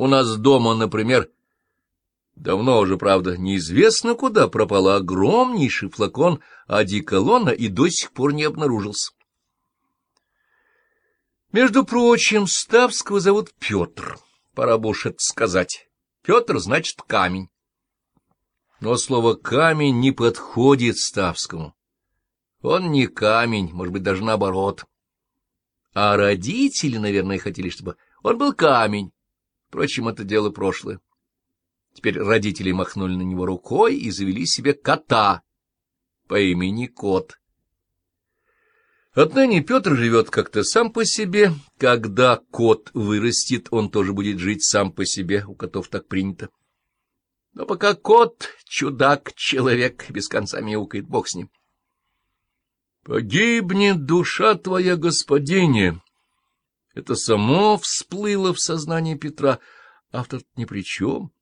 У нас дома, например, давно уже, правда, неизвестно куда пропал огромнейший флакон одеколона и до сих пор не обнаружился. Между прочим, Ставского зовут Петр, пора бы уж сказать. Петр значит камень. Но слово «камень» не подходит Ставскому. Он не камень, может быть, даже наоборот. А родители, наверное, хотели, чтобы он был камень. Впрочем, это дело прошлое. Теперь родители махнули на него рукой и завели себе кота по имени Кот. Отныне Петр живет как-то сам по себе. Когда кот вырастет, он тоже будет жить сам по себе. У котов так принято. Но пока кот — чудак, человек, без конца мяукает, бог с ним. «Погибнет душа твоя, господине!» Это само всплыло в сознание Петра. Автор ни при чем.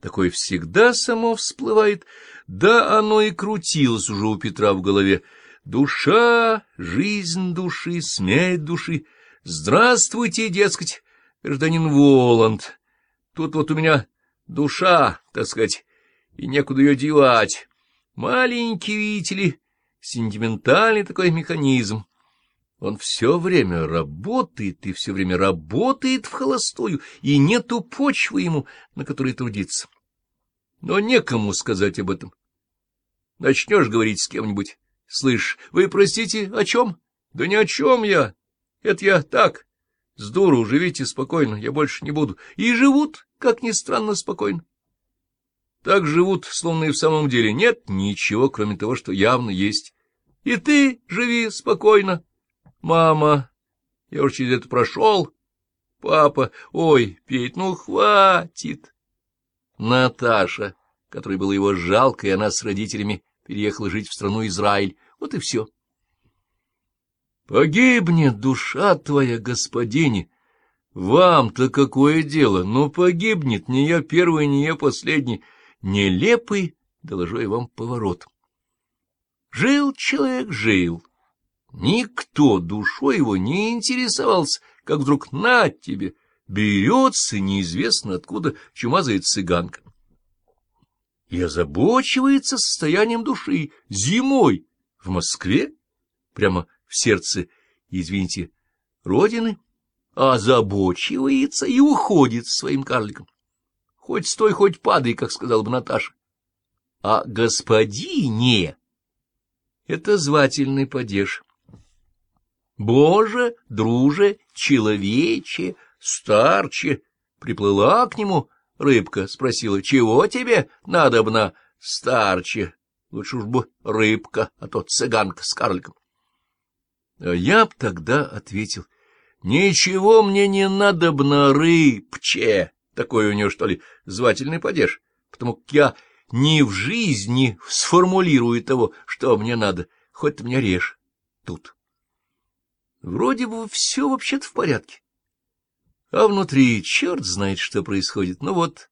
Такое всегда само всплывает. Да, оно и крутилось уже у Петра в голове. Душа, жизнь души, смерть души. Здравствуйте, дескать, гражданин Воланд. Тут вот у меня душа, так сказать, и некуда ее девать. Маленький, видите ли, сентиментальный такой механизм. Он все время работает и все время работает в холостую, и нету почвы ему, на которой трудиться. Но некому сказать об этом. Начнешь говорить с кем-нибудь. Слышь, вы простите, о чем? Да ни о чем я. Это я так. С дуру живите спокойно, я больше не буду. И живут, как ни странно, спокойно. Так живут, словно и в самом деле нет ничего, кроме того, что явно есть. И ты живи спокойно. Мама, я уж через это прошел. Папа, ой, Петь, ну хватит. Наташа, которой было его жалко, и она с родителями переехала жить в страну Израиль. Вот и все. Погибнет душа твоя, господине. Вам-то какое дело? Ну, погибнет, не я первый, не я последний. Нелепый, доложу я вам, поворот. Жил человек, жил. Никто душой его не интересовался, как вдруг на тебе берется неизвестно откуда чумазая цыганка и озабочивается состоянием души зимой в Москве, прямо в сердце, извините, родины, озабочивается и уходит своим карликом. Хоть стой, хоть падай, как сказала бы Наташа. А господине — это звательный падеж. Боже, друже, человече, старче, приплыла к нему рыбка, спросила, чего тебе надобно, старче? Лучше уж бы рыбка, а то цыганка с карликом. А я б тогда ответил, ничего мне не надобно, рыбче, такой у нее, что ли, звательный падеж, потому как я ни в жизни сформулирую того, что мне надо, хоть ты меня режь тут. Вроде бы все вообще-то в порядке. А внутри черт знает, что происходит. Ну вот,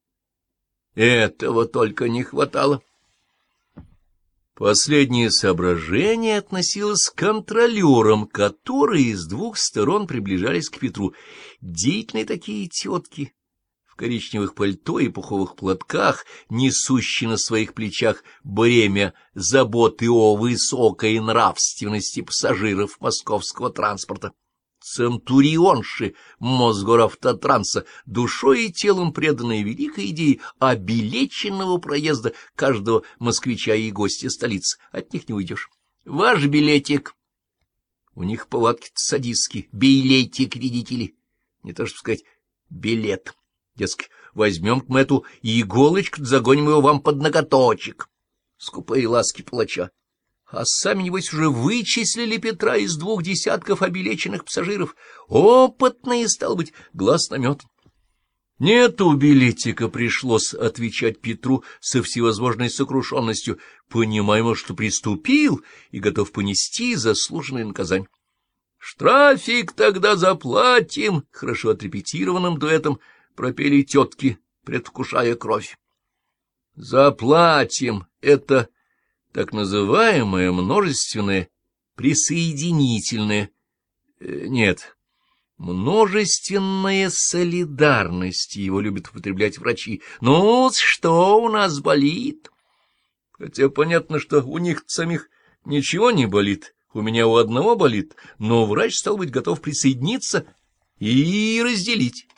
этого только не хватало. Последнее соображение относилось к контролерам, которые с двух сторон приближались к Петру. Деятельные такие тетки, коричневых пальто и пуховых платках, несущие на своих плечах бремя заботы о высокой нравственности пассажиров московского транспорта. Центурионши Мосгоравтотранса, душой и телом преданные великой идее обелеченного проезда каждого москвича и гостя столицы. От них не уйдешь. Ваш билетик. У них повадки садистские. Билетик, видите ли. Не то, что сказать, билет. Дескать, возьмем мы эту иголочку, загоним его вам под ноготочек. Скупые ласки палача. А сами, небось, уже вычислили Петра из двух десятков обелеченных пассажиров. Опытные, стал быть, глаз наметан. Нету билетика, пришлось отвечать Петру со всевозможной сокрушенностью, понимаемо, что приступил и готов понести заслуженное наказание. Штрафик тогда заплатим, хорошо отрепетированным дуэтом — пропели тетки, предвкушая кровь. Заплатим — это так называемое множественное присоединительное. Э, нет, Множественная солидарность, его любят употреблять врачи. Ну, что у нас болит? Хотя понятно, что у них самих ничего не болит, у меня у одного болит, но врач стал быть готов присоединиться и разделить.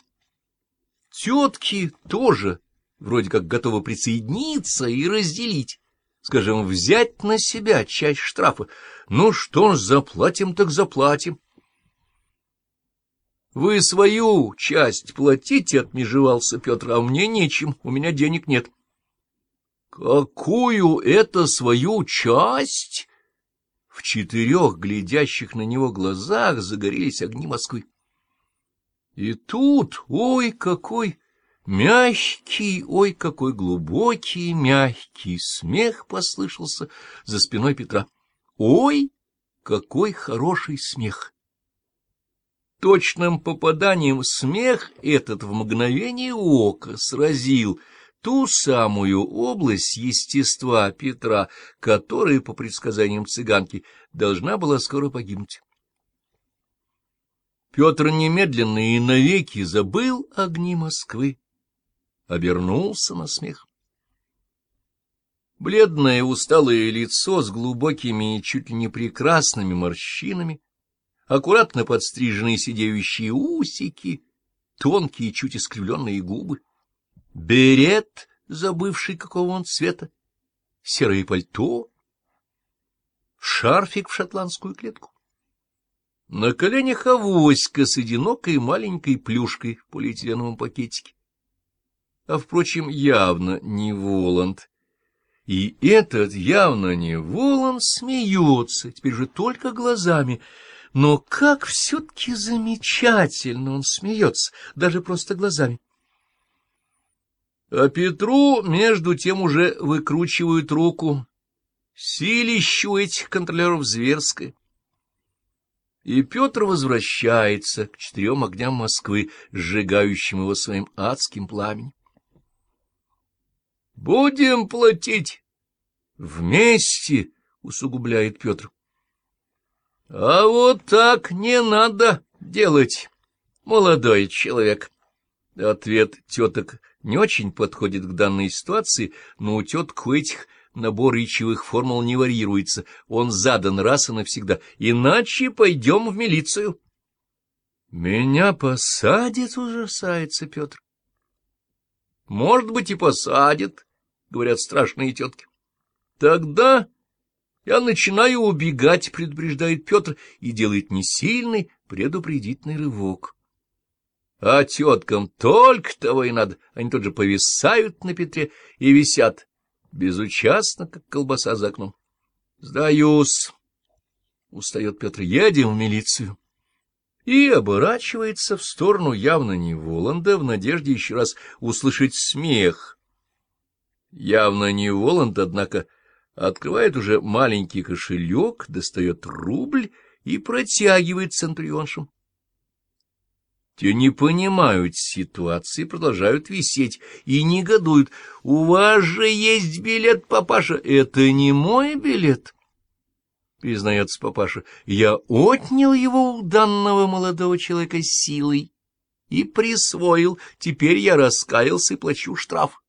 Тетки тоже вроде как готовы присоединиться и разделить. Скажем, взять на себя часть штрафа. Ну что ж, заплатим так заплатим. Вы свою часть платите, — отмежевался Петр, — а мне нечем, у меня денег нет. Какую это свою часть? В четырех глядящих на него глазах загорелись огни Москвы. И тут, ой, какой мягкий, ой, какой глубокий, мягкий смех послышался за спиной Петра. Ой, какой хороший смех! Точным попаданием смех этот в мгновение ока сразил ту самую область естества Петра, которая, по предсказаниям цыганки, должна была скоро погибнуть. Петр немедленно и навеки забыл огни Москвы, обернулся на смех. Бледное усталое лицо с глубокими и чуть ли не прекрасными морщинами, аккуратно подстриженные сидеющие усики, тонкие, чуть искривленные губы, берет, забывший какого он цвета, серое пальто, шарфик в шотландскую клетку. На коленях авоська с одинокой маленькой плюшкой в полиэтиленовом пакетике. А, впрочем, явно не Воланд. И этот явно не Воланд смеется, теперь же только глазами. Но как все-таки замечательно он смеется, даже просто глазами. А Петру, между тем, уже выкручивают руку. Силищу этих контролеров зверское. И Петр возвращается к четырем огням Москвы, сжигающим его своим адским пламенем. «Будем платить вместе», — усугубляет Петр. «А вот так не надо делать, молодой человек». Ответ теток не очень подходит к данной ситуации, но у теток этих набор речевых формул не варьируется, он задан раз и навсегда, иначе пойдем в милицию. — Меня посадят, — ужасается Петр. — Может быть, и посадят, — говорят страшные тетки. — Тогда я начинаю убегать, — предупреждает Петр, и делает несильный предупредительный рывок. А теткам только того и надо, они тут же повисают на Петре и висят, безучастно, как колбаса за окном. — Сдаюсь, — устает Петр, — едем в милицию. И оборачивается в сторону явно не Воланда, в надежде еще раз услышать смех. Явно не Воланд, однако, открывает уже маленький кошелек, достает рубль и протягивает центрионшам. Те не понимают ситуации, продолжают висеть и негодуют. «У вас же есть билет, папаша!» «Это не мой билет!» — признается папаша. «Я отнял его у данного молодого человека силой и присвоил. Теперь я раскаялся и плачу штраф».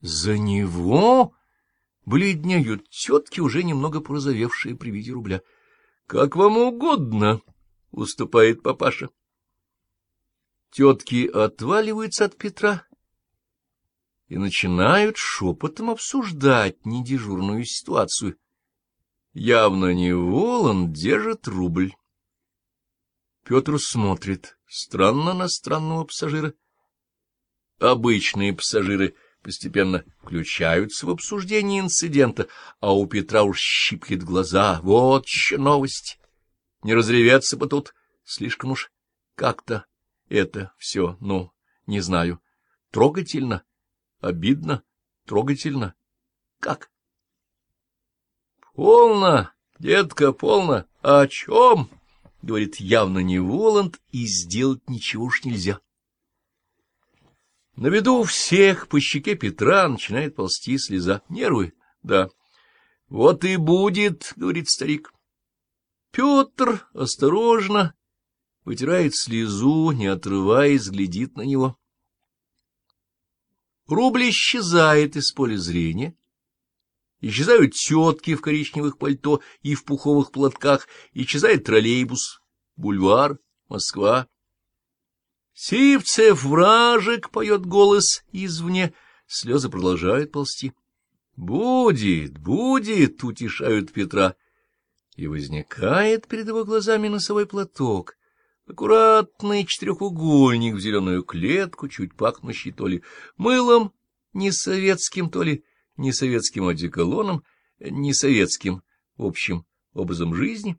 «За него?» — бледнеют тетки, уже немного порозовевшие при виде рубля. «Как вам угодно!» — уступает папаша. Тетки отваливаются от Петра и начинают шепотом обсуждать недежурную ситуацию. Явно не Волан держит рубль. Петр смотрит странно на странного пассажира. Обычные пассажиры постепенно включаются в обсуждение инцидента, а у Петра уж щиплет глаза. Вот еще новость. Не разреветься бы тут, слишком уж как-то это все, ну, не знаю, трогательно, обидно, трогательно. Как? Полно, детка, полно. О чем? Говорит явно не Воланд, и сделать ничего уж нельзя. На виду всех по щеке Петра начинает ползти слеза. Нервы, да. Вот и будет, говорит старик. Петр осторожно вытирает слезу, не отрываясь, глядит на него. Рубль исчезает из поля зрения. Исчезают тетки в коричневых пальто и в пуховых платках, исчезает троллейбус, бульвар, Москва. «Сивцев, вражек!» — поет голос извне, слезы продолжают ползти. «Будет, будет!» — утешают Петра. И возникает перед его глазами носовой платок, аккуратный четырехугольник в зеленую клетку, чуть пахнущий то ли мылом не советским, то ли не советским одеколоном, не советским общим образом жизни.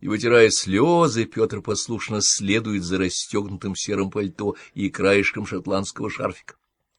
И, вытирая слезы, Петр послушно следует за расстегнутым серым пальто и краешком шотландского шарфика.